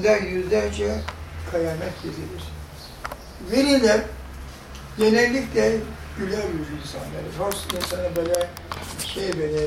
anda yüzlerce kıyamet dizilir. Veliler genellikle güler yüzlü insanlar. Hoş insanı böyle şey böyle